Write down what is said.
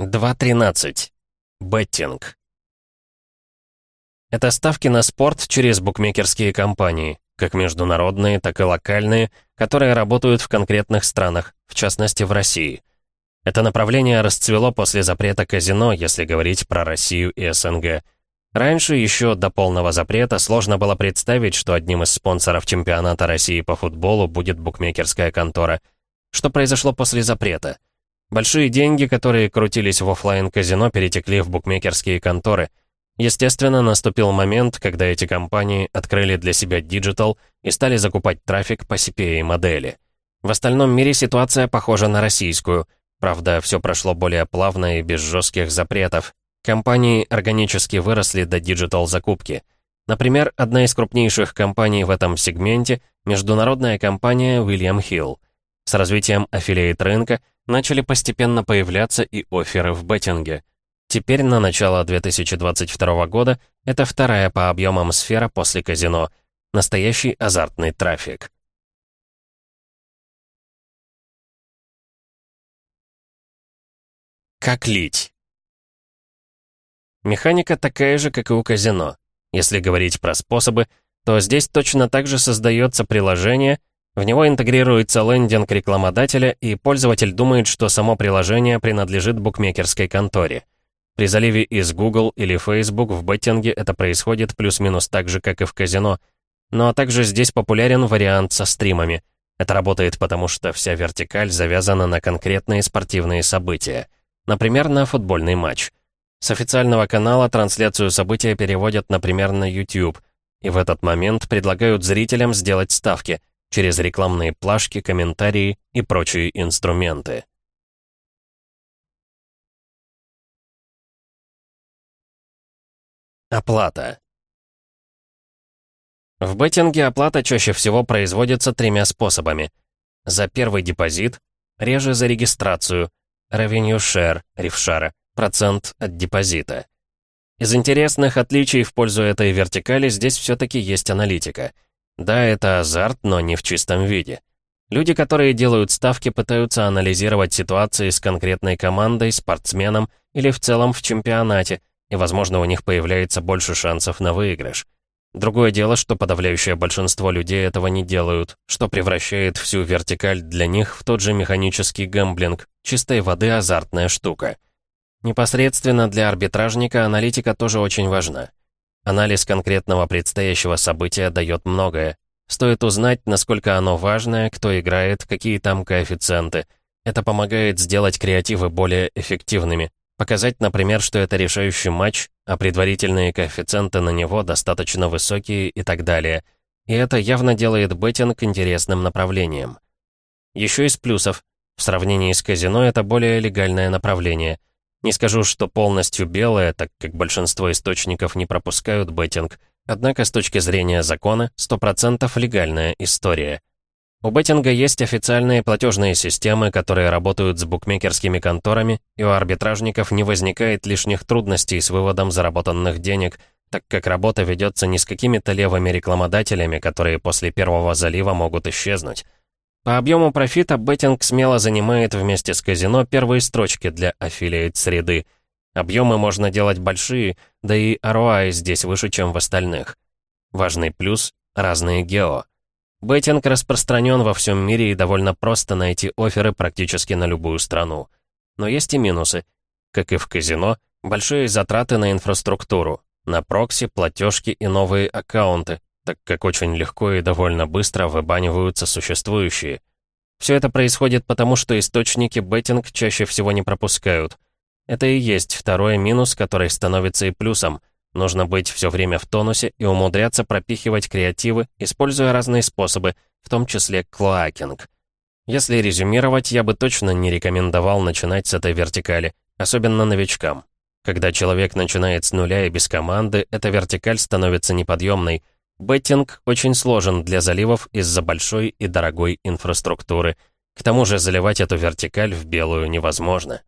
2.13. Беттинг. Это ставки на спорт через букмекерские компании, как международные, так и локальные, которые работают в конкретных странах, в частности в России. Это направление расцвело после запрета казино, если говорить про Россию и СНГ. Раньше, еще до полного запрета, сложно было представить, что одним из спонсоров чемпионата России по футболу будет букмекерская контора. Что произошло после запрета? Большие деньги, которые крутились в офлайн казино перетекли в букмекерские конторы. Естественно, наступил момент, когда эти компании открыли для себя digital и стали закупать трафик по CPA-модели. В остальном мире ситуация похожа на российскую. Правда, все прошло более плавно и без жестких запретов. Компании органически выросли до digital-закупки. Например, одна из крупнейших компаний в этом сегменте — международная компания William Hill. С развитием аффилиейт-рынка начали постепенно появляться и оферы в беттинге. Теперь на начало 2022 года это вторая по объемам сфера после казино. Настоящий азартный трафик. Как лить? Механика такая же, как и у казино. Если говорить про способы, то здесь точно так же создается приложение — в него интегрируется лендинг рекламодателя, и пользователь думает, что само приложение принадлежит букмекерской конторе. При заливе из Google или Facebook в беттинге это происходит плюс-минус так же, как и в казино. Но также здесь популярен вариант со стримами. Это работает потому, что вся вертикаль завязана на конкретные спортивные события. Например, на футбольный матч. С официального канала трансляцию события переводят, например, на YouTube. И в этот момент предлагают зрителям сделать ставки – через рекламные плашки, комментарии и прочие инструменты. Оплата. В беттинге оплата чаще всего производится тремя способами. За первый депозит, реже за регистрацию, revenue share, рефшара, процент от депозита. Из интересных отличий в пользу этой вертикали здесь все-таки есть аналитика — да, это азарт, но не в чистом виде. Люди, которые делают ставки, пытаются анализировать ситуации с конкретной командой, спортсменом или в целом в чемпионате, и, возможно, у них появляется больше шансов на выигрыш. Другое дело, что подавляющее большинство людей этого не делают, что превращает всю вертикаль для них в тот же механический гэмблинг, чистой воды азартная штука. Непосредственно для арбитражника аналитика тоже очень важна. Анализ конкретного предстоящего события дает многое. Стоит узнать, насколько оно важное, кто играет, какие там коэффициенты. Это помогает сделать креативы более эффективными. Показать, например, что это решающий матч, а предварительные коэффициенты на него достаточно высокие и так далее. И это явно делает беттинг интересным направлением. Еще из плюсов. В сравнении с казино это более легальное направление – не скажу, что полностью белое, так как большинство источников не пропускают беттинг, однако с точки зрения закона 100% легальная история. У беттинга есть официальные платежные системы, которые работают с букмекерскими конторами, и у арбитражников не возникает лишних трудностей с выводом заработанных денег, так как работа ведется не с какими-то левыми рекламодателями, которые после первого залива могут исчезнуть. По объему профита беттинг смело занимает вместе с казино первые строчки для аффилиейт-среды. Объемы можно делать большие, да и ROI здесь выше, чем в остальных. Важный плюс — разные гео. Беттинг распространен во всем мире и довольно просто найти оферы практически на любую страну. Но есть и минусы. Как и в казино, большие затраты на инфраструктуру, на прокси, платежки и новые аккаунты, так как очень легко и довольно быстро выбаниваются существующие. Все это происходит потому, что источники беттинг чаще всего не пропускают. Это и есть второй минус, который становится и плюсом. Нужно быть все время в тонусе и умудряться пропихивать креативы, используя разные способы, в том числе клоакинг. Если резюмировать, я бы точно не рекомендовал начинать с этой вертикали, особенно новичкам. Когда человек начинает с нуля и без команды, эта вертикаль становится неподъемной, Беттинг очень сложен для заливов из-за большой и дорогой инфраструктуры. К тому же заливать эту вертикаль в белую невозможно.